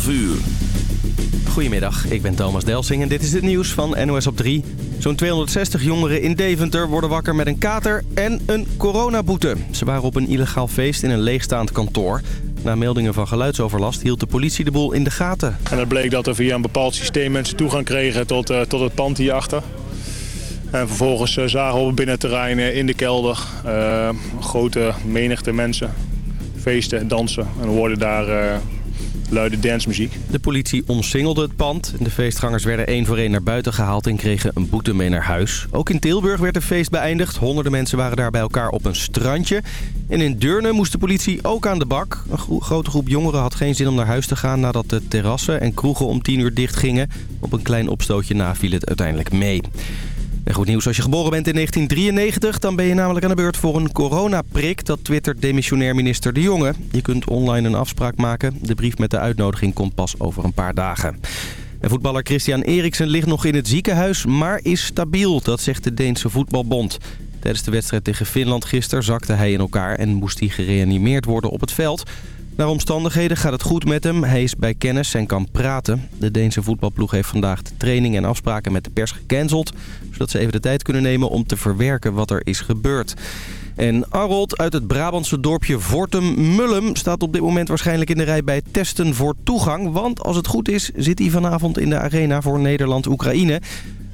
12 uur. Goedemiddag, ik ben Thomas Delsing en dit is het nieuws van NOS op 3. Zo'n 260 jongeren in Deventer worden wakker met een kater en een coronaboete. Ze waren op een illegaal feest in een leegstaand kantoor. Na meldingen van geluidsoverlast hield de politie de boel in de gaten. En het bleek dat er via een bepaald systeem mensen toegang kregen tot, uh, tot het pand hierachter. En vervolgens uh, zagen we op het binnenterrein uh, in de kelder grote menigte mensen feesten, dansen en hoorden daar luide dancemuziek. De politie omsingelde het pand. De feestgangers werden één voor één naar buiten gehaald en kregen een boete mee naar huis. Ook in Tilburg werd het feest beëindigd. Honderden mensen waren daar bij elkaar op een strandje. En in Deurne moest de politie ook aan de bak. Een grote groep jongeren had geen zin om naar huis te gaan... nadat de terrassen en kroegen om tien uur dicht gingen. Op een klein opstootje na viel het uiteindelijk mee. Goed nieuws, als je geboren bent in 1993... dan ben je namelijk aan de beurt voor een coronaprik. Dat twittert demissionair minister De Jonge. Je kunt online een afspraak maken. De brief met de uitnodiging komt pas over een paar dagen. En voetballer Christian Eriksen ligt nog in het ziekenhuis, maar is stabiel. Dat zegt de Deense voetbalbond. Tijdens de wedstrijd tegen Finland gisteren zakte hij in elkaar... en moest hij gereanimeerd worden op het veld... Naar omstandigheden gaat het goed met hem. Hij is bij kennis en kan praten. De Deense voetbalploeg heeft vandaag de training en afspraken met de pers gecanceld. Zodat ze even de tijd kunnen nemen om te verwerken wat er is gebeurd. En Arold uit het Brabantse dorpje Vortum-Mullum staat op dit moment waarschijnlijk in de rij bij testen voor toegang. Want als het goed is zit hij vanavond in de arena voor Nederland-Oekraïne.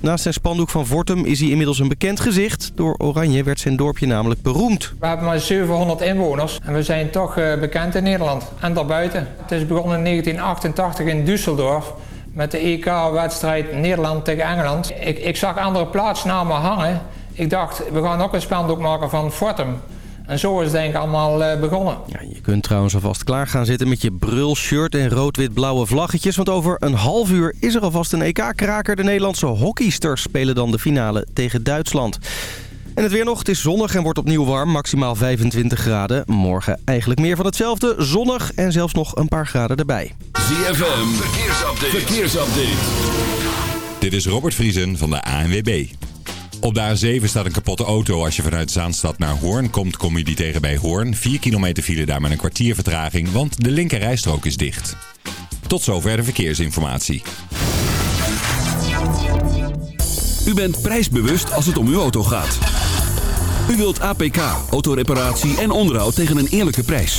Naast zijn spandoek van Vortum is hij inmiddels een bekend gezicht. Door Oranje werd zijn dorpje namelijk beroemd. We hebben maar 700 inwoners en we zijn toch uh, bekend in Nederland en daarbuiten. Het is begonnen in 1988 in Düsseldorf met de EK-wedstrijd Nederland tegen Engeland. Ik, ik zag andere plaatsnamen hangen. Ik dacht, we gaan ook een spandoek maken van Fortum. En zo is het denk ik allemaal uh, begonnen. Ja, je kunt trouwens alvast klaar gaan zitten met je brulshirt en rood-wit-blauwe vlaggetjes. Want over een half uur is er alvast een EK-kraker. De Nederlandse hockeysters spelen dan de finale tegen Duitsland. En het weer nog. Het is zonnig en wordt opnieuw warm. Maximaal 25 graden. Morgen eigenlijk meer van hetzelfde. Zonnig en zelfs nog een paar graden erbij. ZFM. Verkeersupdate. Verkeersupdate. Dit is Robert Vriesen van de ANWB. Op de A7 staat een kapotte auto. Als je vanuit Zaanstad naar Hoorn komt, kom je die tegen bij Hoorn. 4 kilometer file daar met een kwartier vertraging, want de linker rijstrook is dicht. Tot zover de verkeersinformatie. U bent prijsbewust als het om uw auto gaat. U wilt APK, autoreparatie en onderhoud tegen een eerlijke prijs.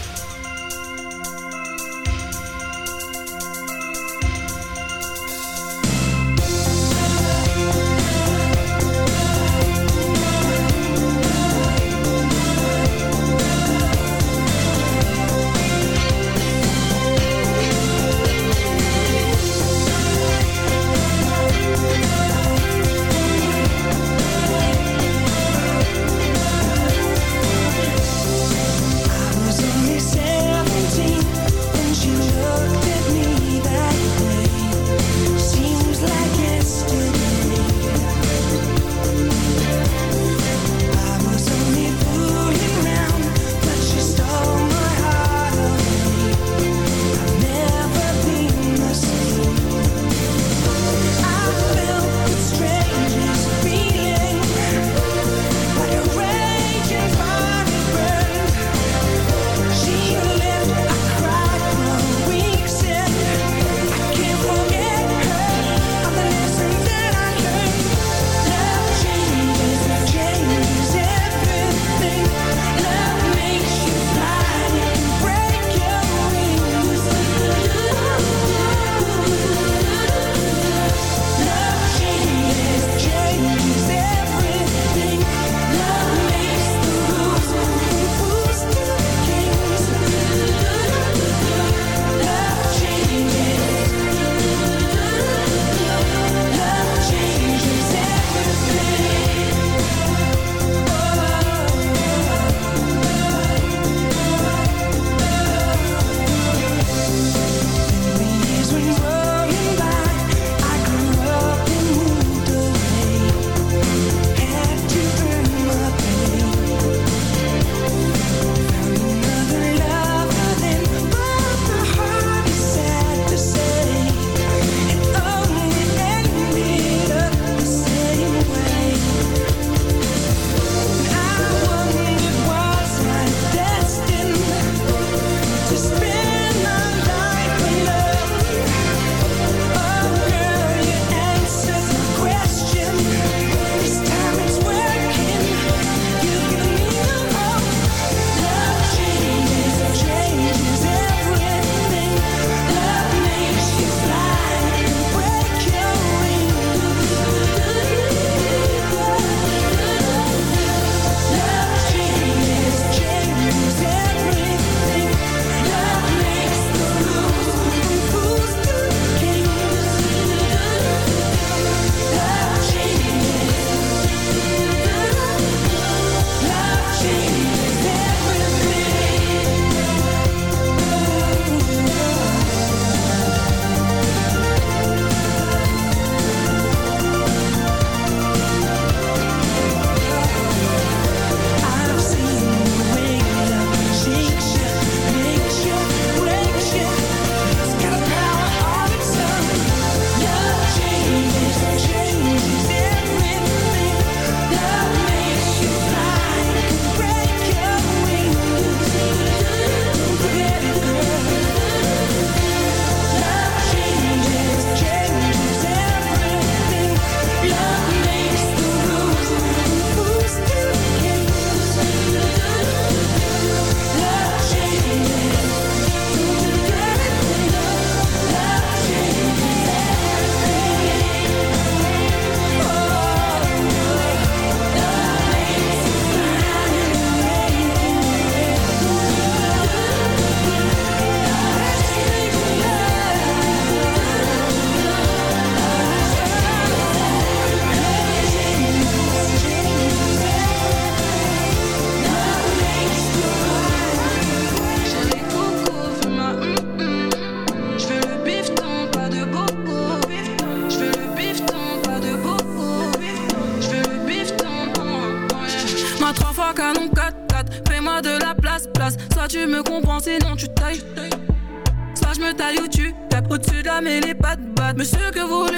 jamais les pattes battent Monsieur que vous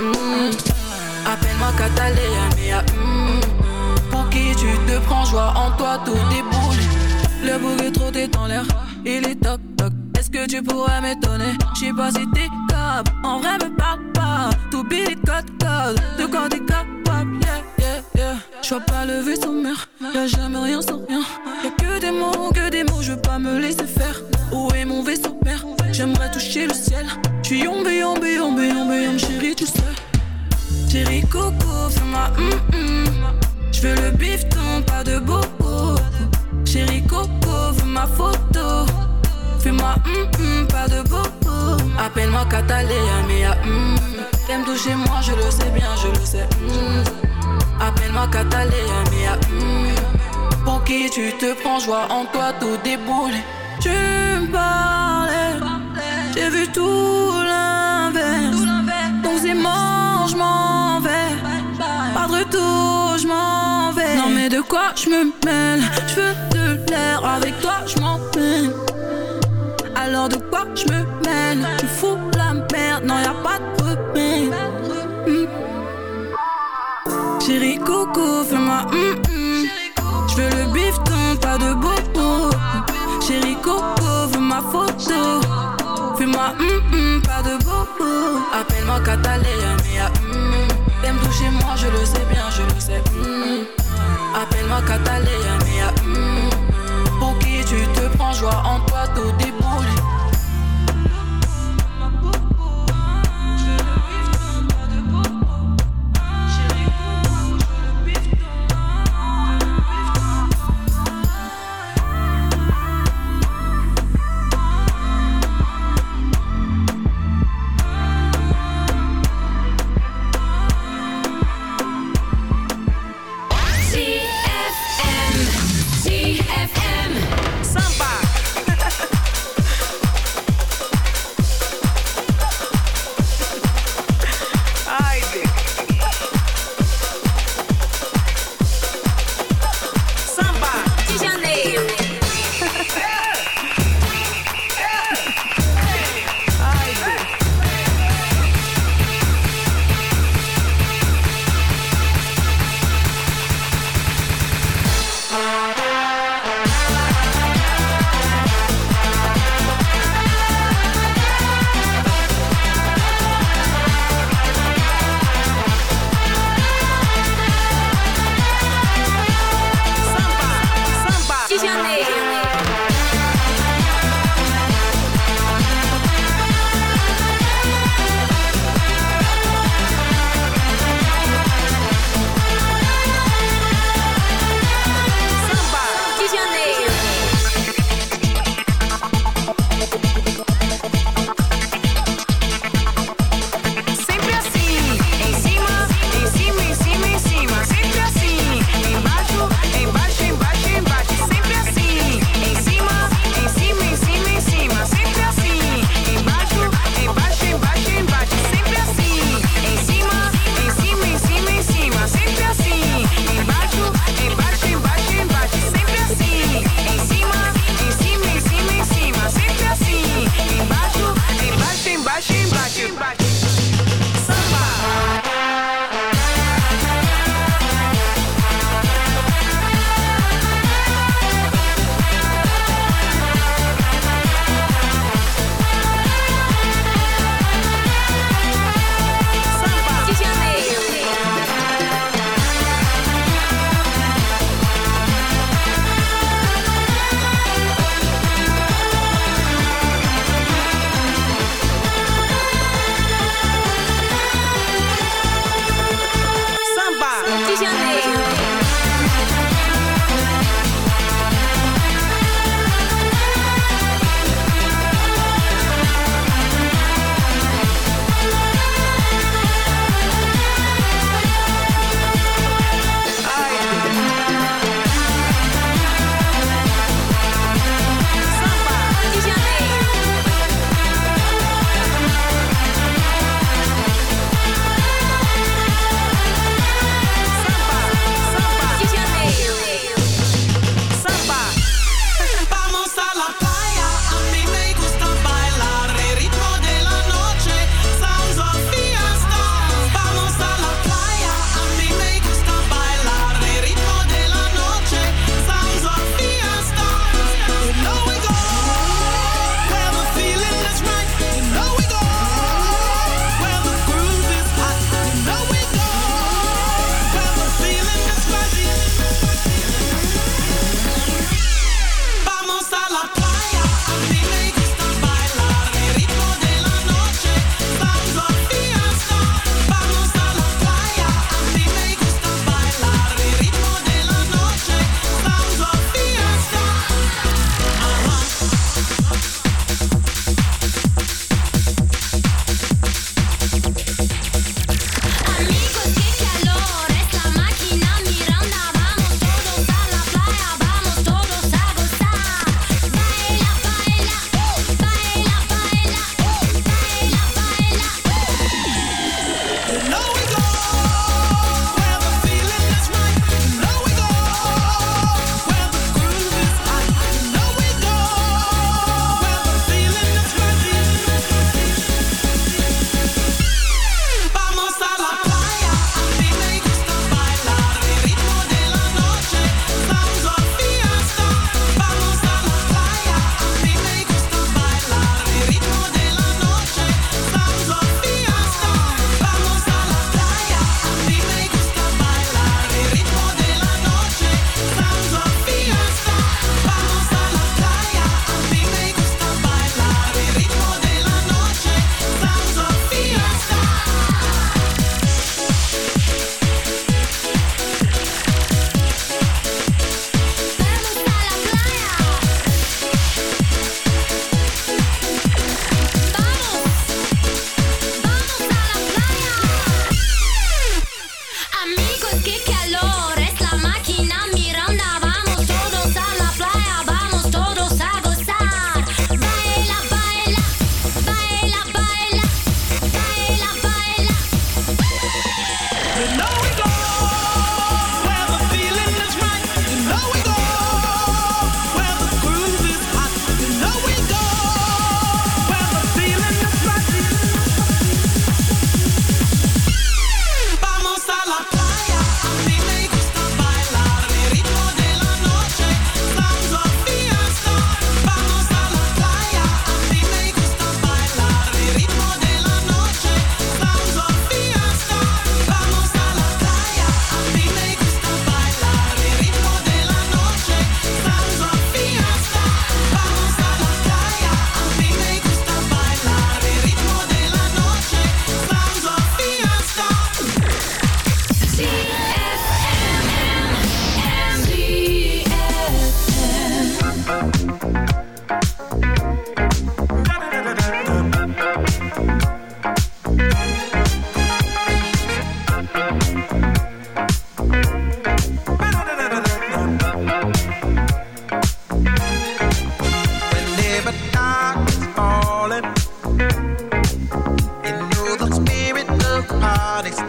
hum. Appelle-moi Catalina, mia hum. Pour qui tu te prends, joie en toi, tout déboule. Le bouquet trop t'es dans l'air, il est toc toc. Est-ce que tu pourrais m'étonner? J'sais pas si t'es cap, en vrai me parle pas. Tout billet code code, de quoi t'es capable, yeah yeah yeah. J'vois pas le vaisseau mère, y'a jamais rien sans rien. Y'a que des mots, que des mots, je veux pas me laisser faire. Où est mon vaisseau mère? J'aimerais toucher le ciel. J'suis yombe, yombe, yombe, yombe, yombe, chérie, tu sais. Chérie Coco, fais-moi hum hum. J'veux le bifton, pas de bobo. Chérie Coco, veux ma photo. Fais-moi hum hum, pas de bobo. Appelle-moi Catalina, mais hum. T'aimes toucher moi, je le sais bien, je le sais. hum. Appelle-moi Catalina, mais hum. Pour qui tu te prends, joie en toi, tout déboule. Tu me parlais, j'ai vu tout l'inverse. Donc c'est mort, je m'en vais. Pas de retour, je m'en vais. Non mais de quoi je me mêle? Je veux de l'air, avec toi je m'en peine. Alors de quoi je me mêle? Tu fous la merde, non y'a pas de repère. Hmm. Chérie Coco, fais-moi hum hum. Je veux le bifton, pas de bobo. Chérie Coco, veux ma photo. Hum, pas de bobo. Appelle-moi Catalina, mais hum. T'aimes toucher moi, je le sais bien, je le sais. Appelle-moi Catalina, mais. Pour qui tu te prends, joie en toi, tout déboule. Samba. exotics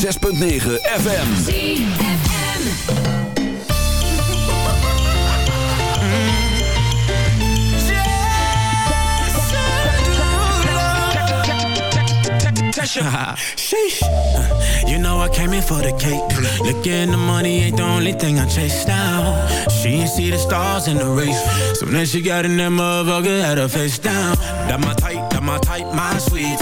106.9 FM. Sheesh. You know I came in for the cake. Looking the money ain't the only thing I chase now. She ain't see the stars in the race. So then she got in that motherfucker, had her face down. That my my type, my sweetie.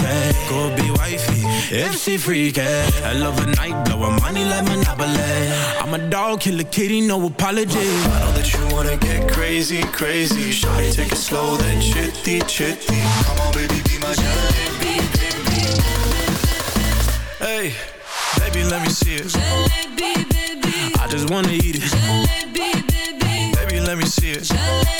Go be wifey, if she freaky. I love a night, blowin' money like Monopoly. I'm a dog, kill a kitty, no apology. I know that you wanna get crazy, crazy. Shawty, take it slow, then chitty, chitty. Come on, baby, be my jalebi, baby. Hey, baby, let me see it. I just wanna eat it. Baby, let me see it. Oh,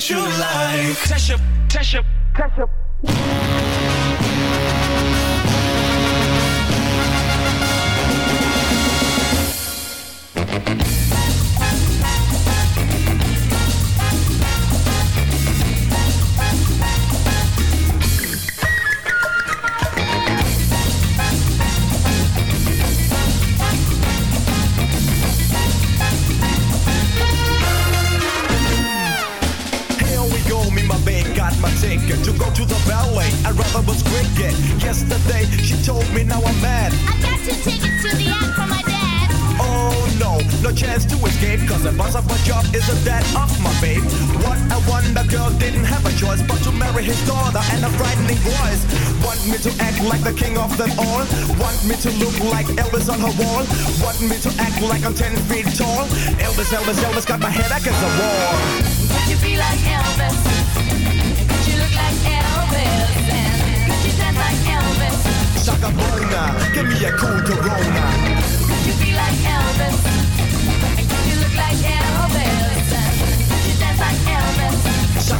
What you like. Test up, test up, test up. Now I'm mad. I got tickets to the act from my dad. Oh no, no chance to escape. Cause the boss of my job isn't dad of my babe. What a wonder girl didn't have a choice but to marry his daughter and a frightening voice. Want me to act like the king of them all? Want me to look like Elvis on her wall? Want me to act like I'm 10 feet tall? Elvis, Elvis, Elvis got my head against the wall. Could you be like Elvis? Could you look like Elvis? Shaka Bona, give me a cool Corona. You be like Elvis?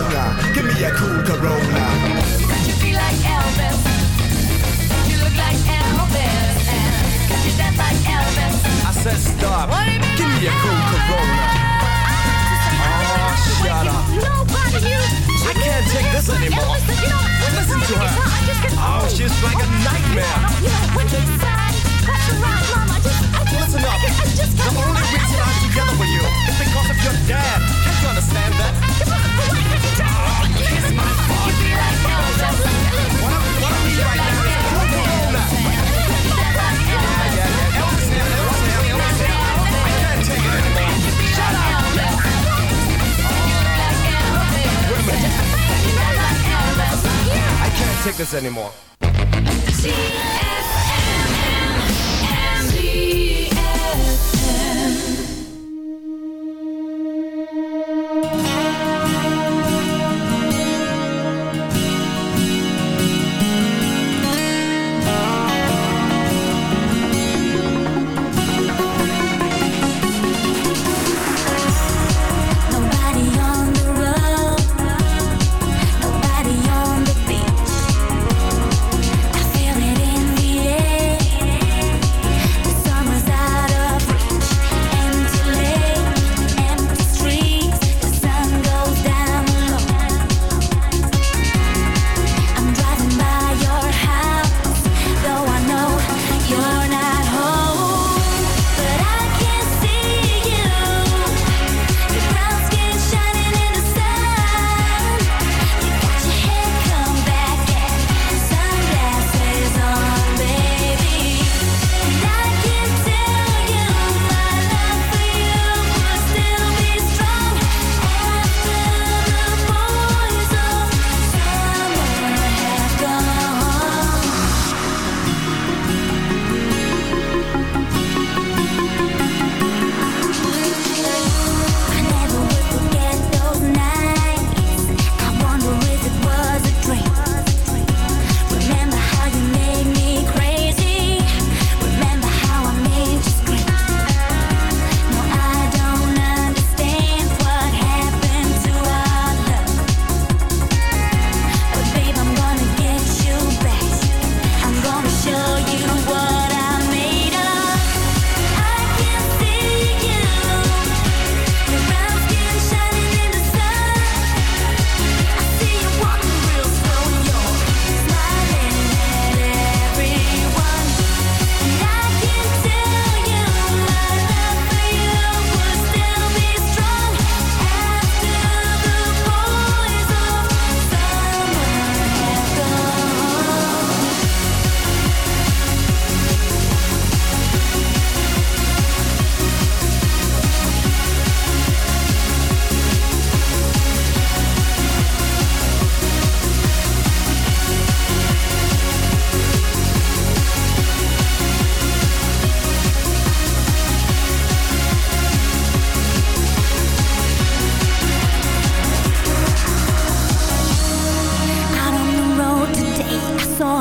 give this anymore. Elvis, you know, Listen to her. I just get Oh, she's like a nightmare. You know, when he sang, that's around, Mom, I just, I just, Listen up. I, I just The only reason I'm together with you is because of your dad. Can't you understand that? Kiss oh, my fuck. You be like What I'm, what right now Take this anymore.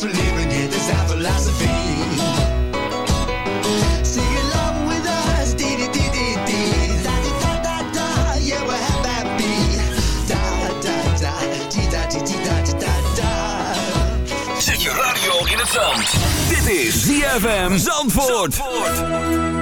for living, yeah, that's our philosophy. Je radio in zand. Dit is ZFM Zandvoort. Zandvoort.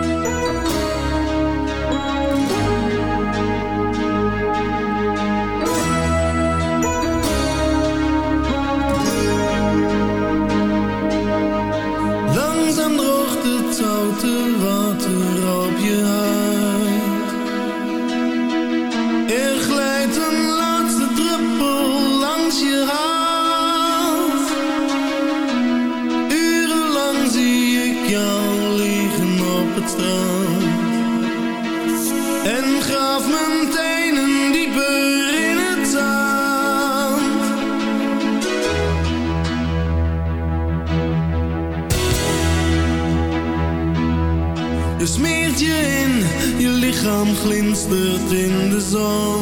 zone.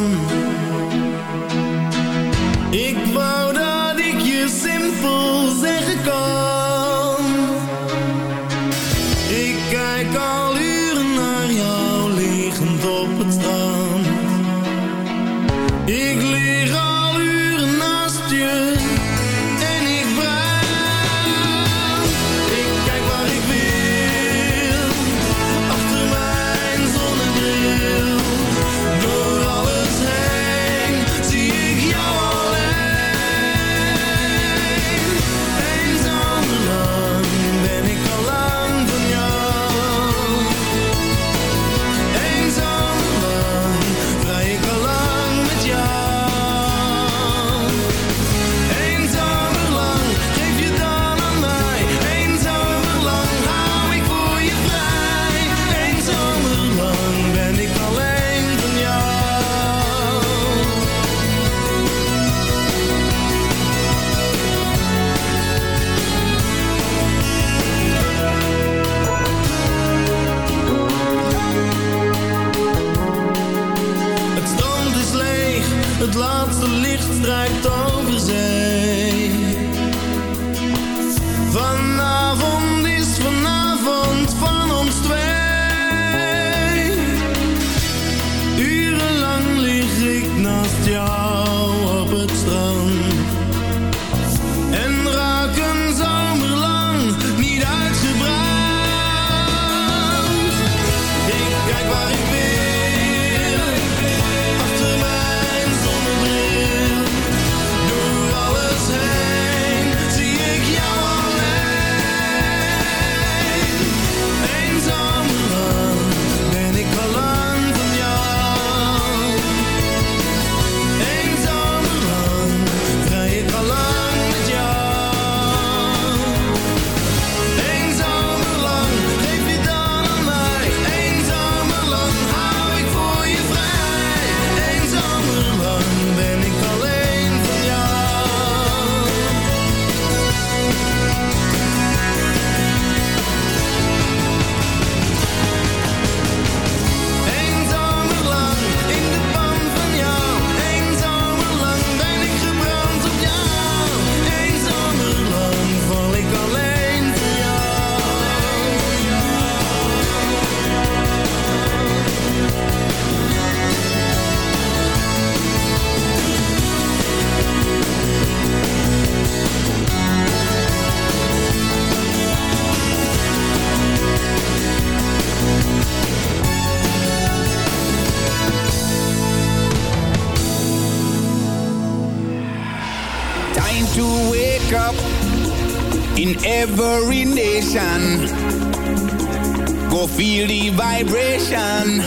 vibration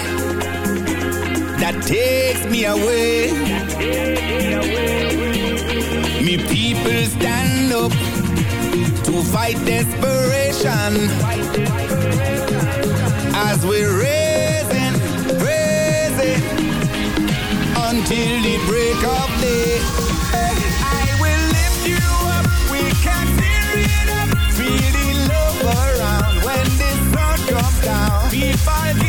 that takes me away. Me people stand up to fight desperation as we're raising, raising until the break of day. 25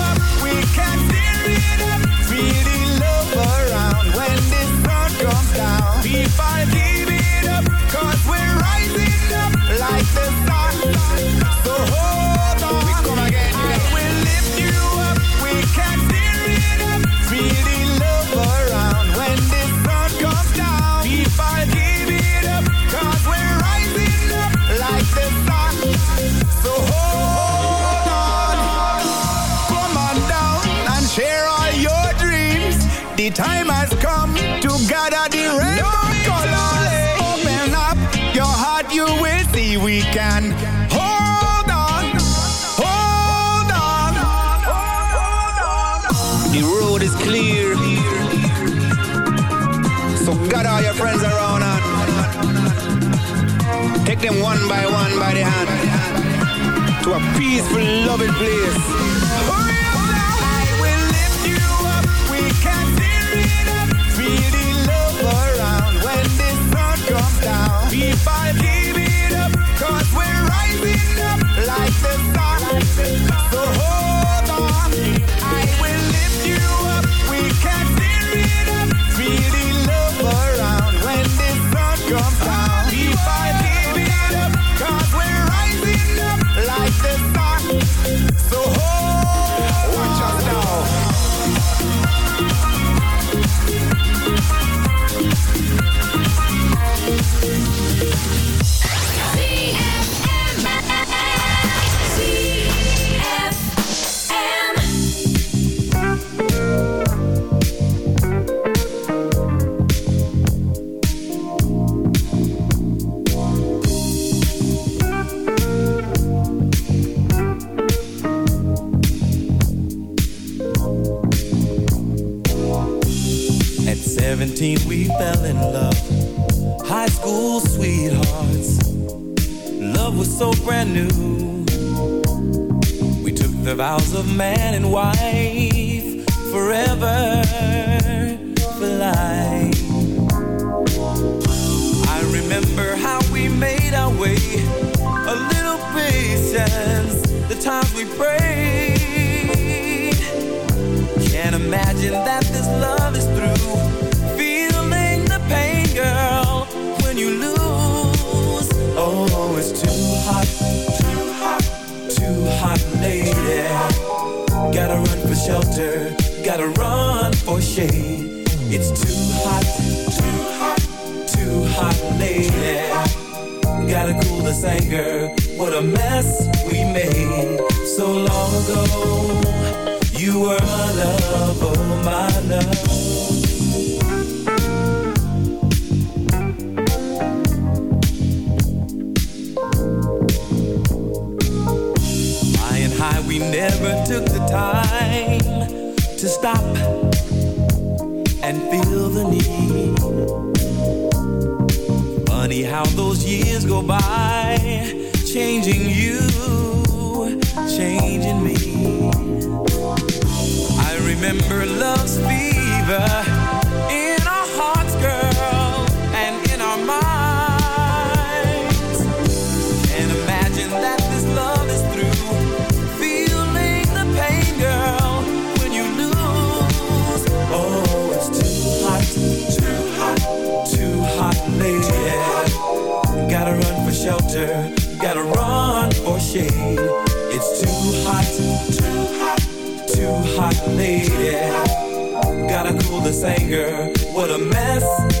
if I give it up, cause we're rising up like the can hold on, hold on. The road is clear, so got all your friends around and take them one by one by the hand to a peaceful, loving place. Down. People Yeah. remember love's fever. a mess.